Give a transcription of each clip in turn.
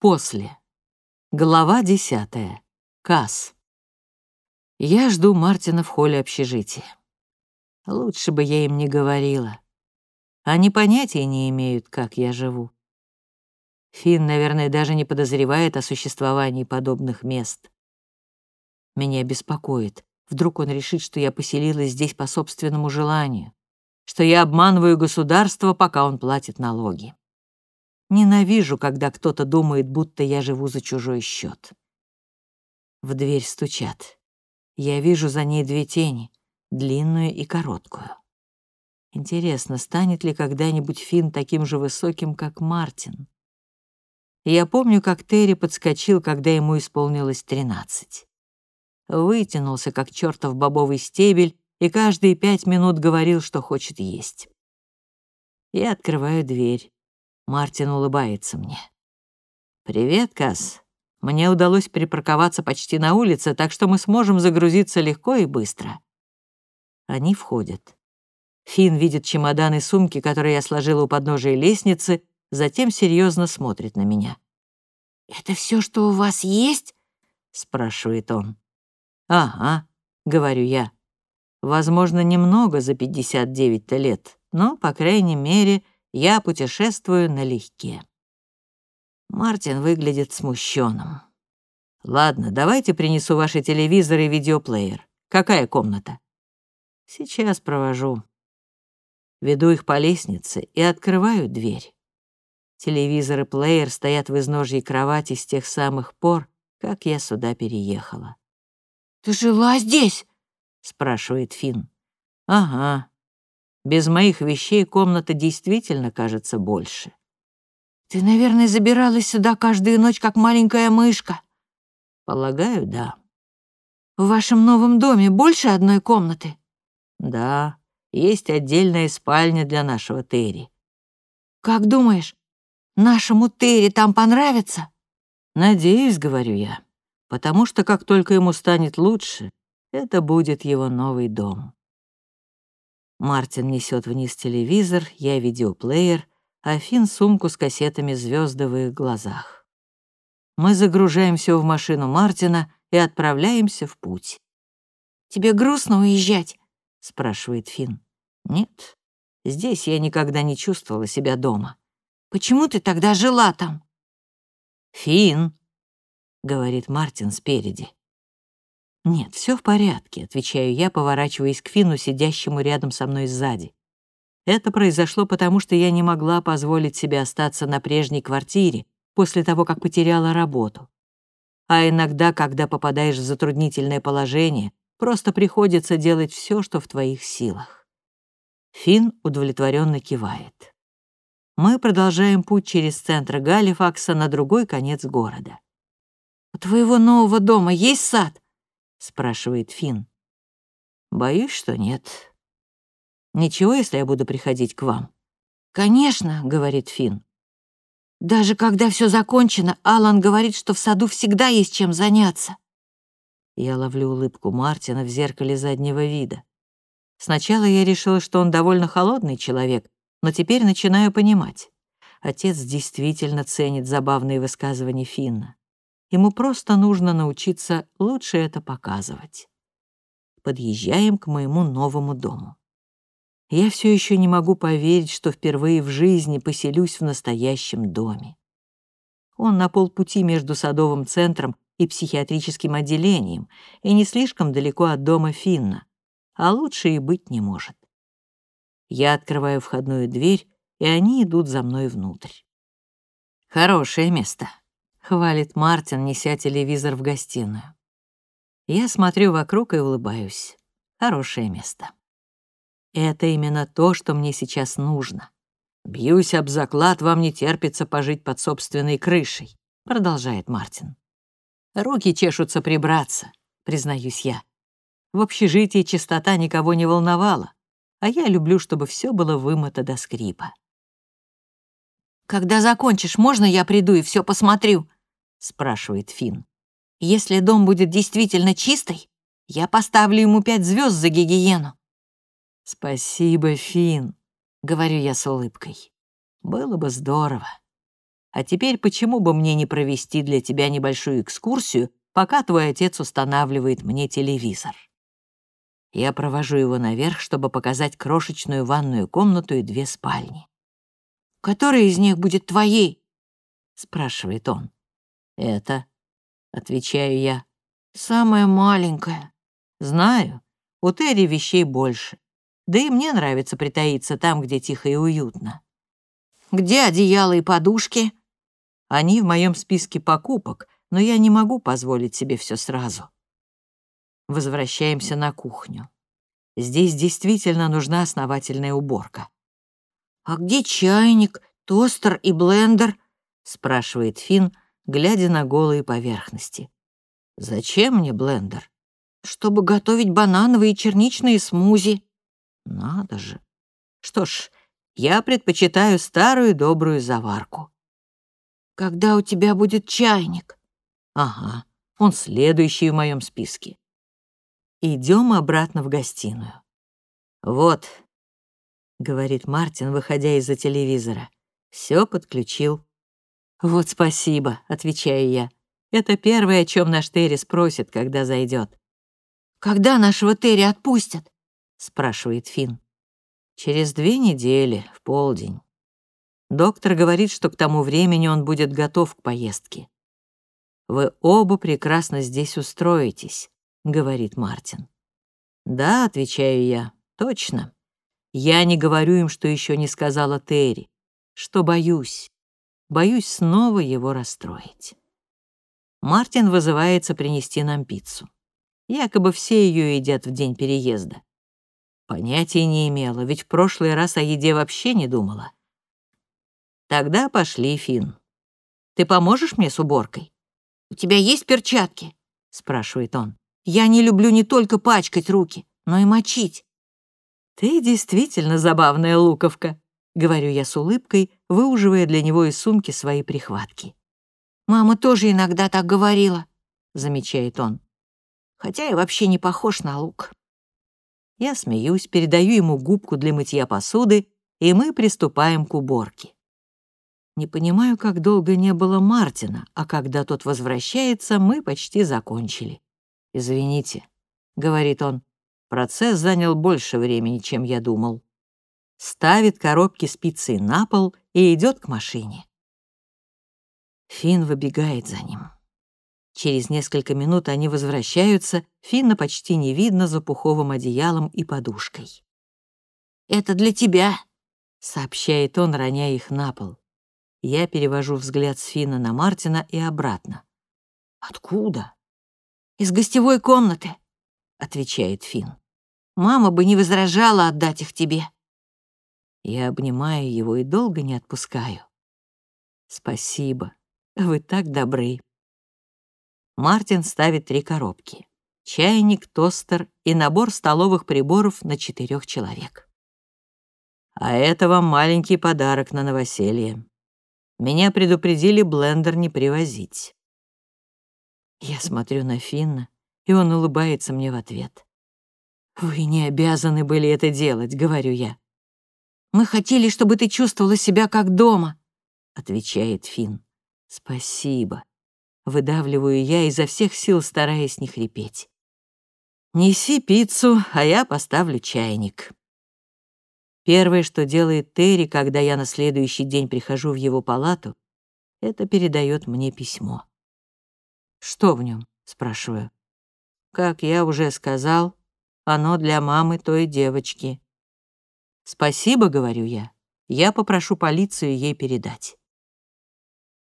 После. Глава десятая. Касс. Я жду Мартина в холле общежития. Лучше бы я им не говорила. Они понятия не имеют, как я живу. Финн, наверное, даже не подозревает о существовании подобных мест. Меня беспокоит. Вдруг он решит, что я поселилась здесь по собственному желанию, что я обманываю государство, пока он платит налоги. Ненавижу, когда кто-то думает, будто я живу за чужой счет. В дверь стучат. Я вижу за ней две тени, длинную и короткую. Интересно, станет ли когда-нибудь Финн таким же высоким, как Мартин? Я помню, как Терри подскочил, когда ему исполнилось тринадцать. Вытянулся, как чертов бобовый стебель, и каждые пять минут говорил, что хочет есть. Я открываю дверь. Мартин улыбается мне. «Привет, Касс. Мне удалось припарковаться почти на улице, так что мы сможем загрузиться легко и быстро». Они входят. Финн видит чемодан и сумки, которые я сложила у подножия лестницы, затем серьезно смотрит на меня. «Это все, что у вас есть?» — спрашивает он. «Ага», — говорю я. «Возможно, немного за 59-то лет, но, по крайней мере, — я путешествую налегке. Мартин выглядит смущенным. Ладно, давайте принесу ваши телевизор и видеоплеер. Какая комната? Сейчас провожу. Веду их по лестнице и открываю дверь. Телевизор и плеер стоят в изножьей кровати с тех самых пор, как я сюда переехала. «Ты жила здесь?» — спрашивает Финн. «Ага. Без моих вещей комната действительно кажется больше. Ты, наверное, забиралась сюда каждую ночь, как маленькая мышка. Полагаю, да. В вашем новом доме больше одной комнаты? Да, есть отдельная спальня для нашего Терри. Как думаешь, нашему Терри там понравится? Надеюсь, говорю я, потому что как только ему станет лучше, это будет его новый дом. Мартин несет вниз телевизор, я видеоплеер, а Финн сумку с кассетами звезды в их глазах. Мы загружаем все в машину Мартина и отправляемся в путь. «Тебе грустно уезжать?» — спрашивает Финн. «Нет, здесь я никогда не чувствовала себя дома». «Почему ты тогда жила там?» «Финн», — говорит Мартин спереди. «Нет, все в порядке», — отвечаю я, поворачиваясь к Фину, сидящему рядом со мной сзади. Это произошло потому, что я не могла позволить себе остаться на прежней квартире после того, как потеряла работу. А иногда, когда попадаешь в затруднительное положение, просто приходится делать все, что в твоих силах. Фин удовлетворенно кивает. Мы продолжаем путь через центр Галифакса на другой конец города. «У твоего нового дома есть сад?» — спрашивает Финн. «Боюсь, что нет. Ничего, если я буду приходить к вам?» «Конечно», — говорит Финн. «Даже когда все закончено, Алан говорит, что в саду всегда есть чем заняться». Я ловлю улыбку Мартина в зеркале заднего вида. Сначала я решила, что он довольно холодный человек, но теперь начинаю понимать. Отец действительно ценит забавные высказывания Финна. Ему просто нужно научиться лучше это показывать. Подъезжаем к моему новому дому. Я все еще не могу поверить, что впервые в жизни поселюсь в настоящем доме. Он на полпути между садовым центром и психиатрическим отделением и не слишком далеко от дома Финна, а лучше и быть не может. Я открываю входную дверь, и они идут за мной внутрь. Хорошее место. Хвалит Мартин, неся телевизор в гостиную. Я смотрю вокруг и улыбаюсь. Хорошее место. Это именно то, что мне сейчас нужно. Бьюсь об заклад, вам не терпится пожить под собственной крышей, продолжает Мартин. Руки чешутся прибраться, признаюсь я. В общежитии чистота никого не волновала, а я люблю, чтобы все было вымыто до скрипа. «Когда закончишь, можно я приду и все посмотрю?» — спрашивает Финн. «Если дом будет действительно чистый, я поставлю ему пять звезд за гигиену». «Спасибо, Финн», — говорю я с улыбкой. «Было бы здорово». А теперь почему бы мне не провести для тебя небольшую экскурсию, пока твой отец устанавливает мне телевизор?» Я провожу его наверх, чтобы показать крошечную ванную комнату и две спальни. «Которая из них будет твоей?» — спрашивает он. «Это», — отвечаю я, — «самая маленькая». «Знаю, у Терри вещей больше. Да и мне нравится притаиться там, где тихо и уютно». «Где одеяло и подушки?» «Они в моем списке покупок, но я не могу позволить себе все сразу». Возвращаемся на кухню. Здесь действительно нужна основательная уборка. «А где чайник, тостер и блендер?» — спрашивает Финн, глядя на голые поверхности. «Зачем мне блендер?» «Чтобы готовить банановые и черничные смузи». «Надо же. Что ж, я предпочитаю старую добрую заварку». «Когда у тебя будет чайник?» «Ага, он следующий в моем списке. Идем обратно в гостиную. «Вот», — говорит Мартин, выходя из-за телевизора, — «все подключил». «Вот спасибо», — отвечаю я. «Это первое, о чем наш Терри спросит, когда зайдет. «Когда нашего Терри отпустят?» — спрашивает Финн. «Через две недели, в полдень. Доктор говорит, что к тому времени он будет готов к поездке. Вы оба прекрасно здесь устроитесь. — говорит Мартин. «Да», — отвечаю я, — «точно. Я не говорю им, что еще не сказала Терри, что боюсь. Боюсь снова его расстроить». Мартин вызывается принести нам пиццу. Якобы все ее едят в день переезда. Понятия не имела, ведь в прошлый раз о еде вообще не думала. Тогда пошли, Фин. Ты поможешь мне с уборкой? «У тебя есть перчатки?» — спрашивает он. Я не люблю не только пачкать руки, но и мочить. Ты действительно забавная луковка, говорю я с улыбкой, выуживая для него из сумки свои прихватки. Мама тоже иногда так говорила, замечает он. Хотя я вообще не похож на лук. Я смеюсь, передаю ему губку для мытья посуды, и мы приступаем к уборке. Не понимаю, как долго не было Мартина, а когда тот возвращается, мы почти закончили. «Извините», — говорит он, — «процесс занял больше времени, чем я думал». Ставит коробки с пиццей на пол и идет к машине. Финн выбегает за ним. Через несколько минут они возвращаются, Финна почти не видно за пуховым одеялом и подушкой. «Это для тебя», — сообщает он, роняя их на пол. Я перевожу взгляд с Финна на Мартина и обратно. «Откуда?» «Из гостевой комнаты», — отвечает Финн. «Мама бы не возражала отдать их тебе». Я обнимаю его и долго не отпускаю. «Спасибо, вы так добры». Мартин ставит три коробки. Чайник, тостер и набор столовых приборов на четырех человек. А это вам маленький подарок на новоселье. Меня предупредили блендер не привозить. Я смотрю на Финна, и он улыбается мне в ответ. «Вы не обязаны были это делать», — говорю я. «Мы хотели, чтобы ты чувствовала себя как дома», — отвечает Финн. «Спасибо», — выдавливаю я изо всех сил, стараясь не хрипеть. «Неси пиццу, а я поставлю чайник». Первое, что делает Терри, когда я на следующий день прихожу в его палату, это передает мне письмо. «Что в нем? спрашиваю. «Как я уже сказал, оно для мамы той девочки». «Спасибо», — говорю я. «Я попрошу полицию ей передать».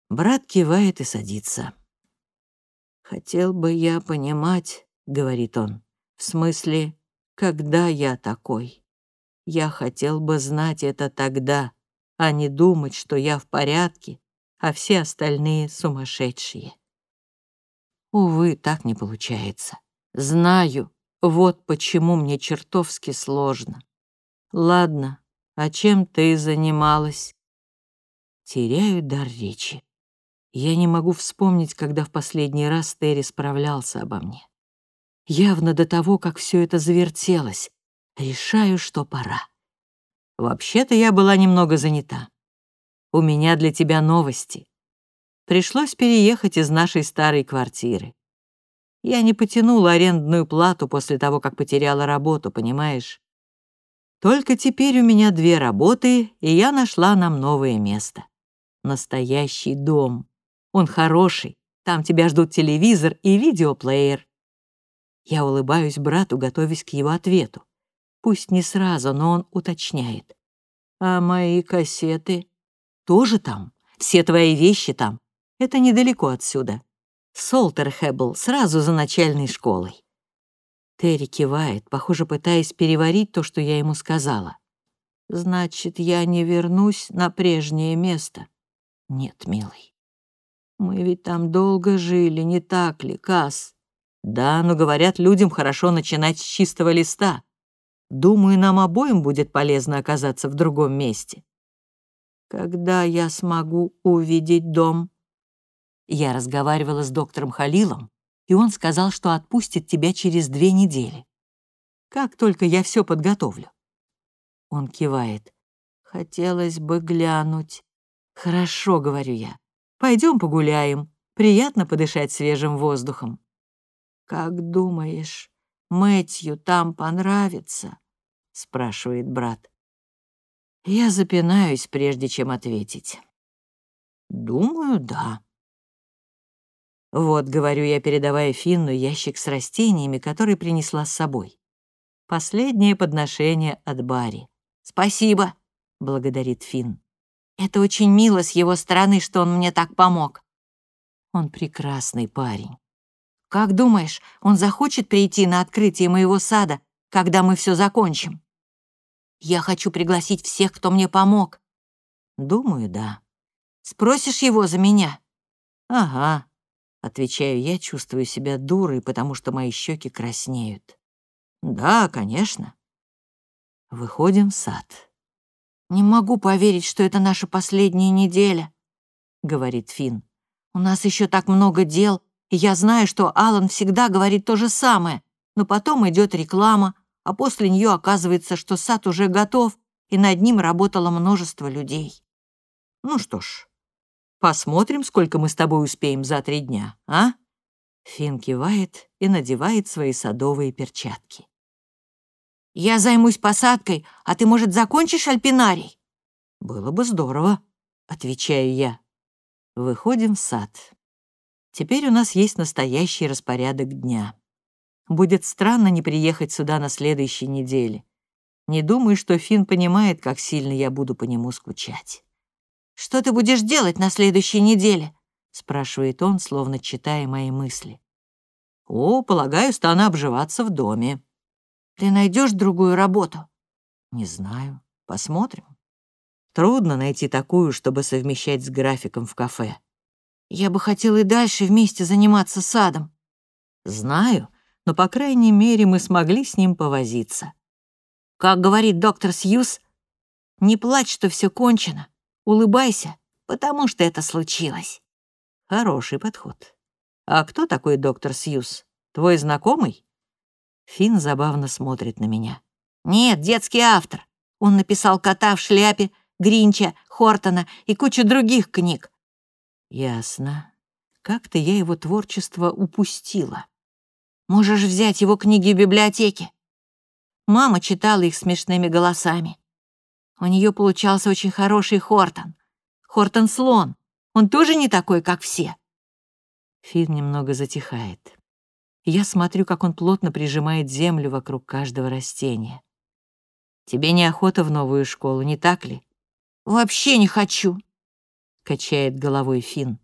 Брат кивает и садится. «Хотел бы я понимать», — говорит он, «в смысле, когда я такой. Я хотел бы знать это тогда, а не думать, что я в порядке, а все остальные сумасшедшие». Увы, так не получается. Знаю, вот почему мне чертовски сложно. Ладно, а чем ты занималась? Теряю дар речи. Я не могу вспомнить, когда в последний раз Терри справлялся обо мне. Явно до того, как все это завертелось. Решаю, что пора. Вообще-то я была немного занята. У меня для тебя новости. Пришлось переехать из нашей старой квартиры. Я не потянула арендную плату после того, как потеряла работу, понимаешь? Только теперь у меня две работы, и я нашла нам новое место. Настоящий дом. Он хороший, там тебя ждут телевизор и видеоплеер. Я улыбаюсь брату, готовясь к его ответу. Пусть не сразу, но он уточняет. «А мои кассеты?» «Тоже там. Все твои вещи там. Это недалеко отсюда. Солтерхэббл, сразу за начальной школой». Терри кивает, похоже, пытаясь переварить то, что я ему сказала. «Значит, я не вернусь на прежнее место?» «Нет, милый. Мы ведь там долго жили, не так ли, Касс?» «Да, но, говорят, людям хорошо начинать с чистого листа. Думаю, нам обоим будет полезно оказаться в другом месте». «Когда я смогу увидеть дом?» Я разговаривала с доктором Халилом, и он сказал, что отпустит тебя через две недели. Как только я все подготовлю. Он кивает. Хотелось бы глянуть. Хорошо, говорю я. Пойдем погуляем. Приятно подышать свежим воздухом. Как думаешь, Мэтью там понравится? спрашивает брат. Я запинаюсь, прежде чем ответить. Думаю, да. Вот, говорю я, передавая Финну ящик с растениями, который принесла с собой. Последнее подношение от Барри. «Спасибо», — благодарит Финн. «Это очень мило с его стороны, что он мне так помог». Он прекрасный парень. «Как думаешь, он захочет прийти на открытие моего сада, когда мы все закончим?» «Я хочу пригласить всех, кто мне помог». «Думаю, да». «Спросишь его за меня?» «Ага», Отвечаю я, чувствую себя дурой, потому что мои щеки краснеют. Да, конечно. Выходим в сад. «Не могу поверить, что это наша последняя неделя», — говорит Финн. «У нас еще так много дел, и я знаю, что Алан всегда говорит то же самое, но потом идет реклама, а после нее оказывается, что сад уже готов, и над ним работало множество людей. Ну что ж, Посмотрим, сколько мы с тобой успеем за три дня, а?» Фин кивает и надевает свои садовые перчатки. «Я займусь посадкой, а ты, может, закончишь альпинарий?» «Было бы здорово», — отвечаю я. Выходим в сад. Теперь у нас есть настоящий распорядок дня. Будет странно не приехать сюда на следующей неделе. Не думаю, что Фин понимает, как сильно я буду по нему скучать. «Что ты будешь делать на следующей неделе?» — спрашивает он, словно читая мои мысли. «О, полагаю, стану обживаться в доме». «Ты найдешь другую работу?» «Не знаю. Посмотрим». Трудно найти такую, чтобы совмещать с графиком в кафе. «Я бы хотел и дальше вместе заниматься садом». «Знаю, но, по крайней мере, мы смогли с ним повозиться». «Как говорит доктор Сьюз, не плачь, что все кончено. Улыбайся, потому что это случилось. Хороший подход. А кто такой доктор Сьюз? Твой знакомый? Финн забавно смотрит на меня. Нет, детский автор. Он написал «Кота в шляпе», «Гринча», «Хортона» и кучу других книг. Ясно. Как-то я его творчество упустила. Можешь взять его книги в библиотеке. Мама читала их смешными голосами. У нее получался очень хороший Хортон. Хортон слон. Он тоже не такой, как все. Фин немного затихает. Я смотрю, как он плотно прижимает землю вокруг каждого растения. Тебе неохота в новую школу, не так ли? Вообще не хочу, качает головой Фин.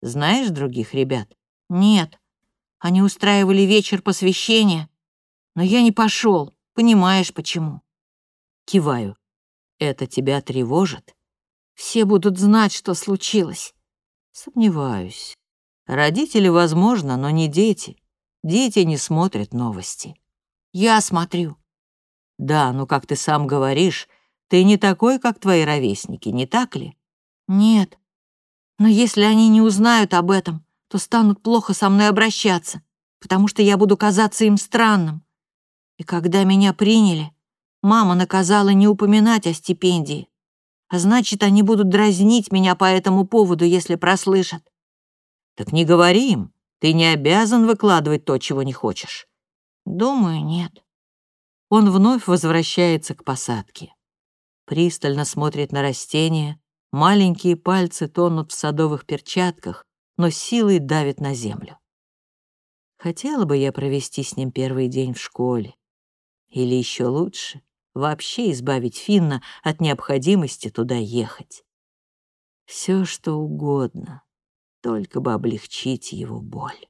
Знаешь других ребят? Нет. Они устраивали вечер посвящения, но я не пошел. Понимаешь, почему? Киваю. Это тебя тревожит? Все будут знать, что случилось. Сомневаюсь. Родители, возможно, но не дети. Дети не смотрят новости. Я смотрю. Да, но, как ты сам говоришь, ты не такой, как твои ровесники, не так ли? Нет. Но если они не узнают об этом, то станут плохо со мной обращаться, потому что я буду казаться им странным. И когда меня приняли, Мама наказала не упоминать о стипендии. А значит, они будут дразнить меня по этому поводу, если прослышат. Так не говори им. Ты не обязан выкладывать то, чего не хочешь. Думаю, нет. Он вновь возвращается к посадке. Пристально смотрит на растения, маленькие пальцы тонут в садовых перчатках, но силой давит на землю. Хотела бы я провести с ним первый день в школе. Или еще лучше, вообще избавить Финна от необходимости туда ехать. Все что угодно, только бы облегчить его боль.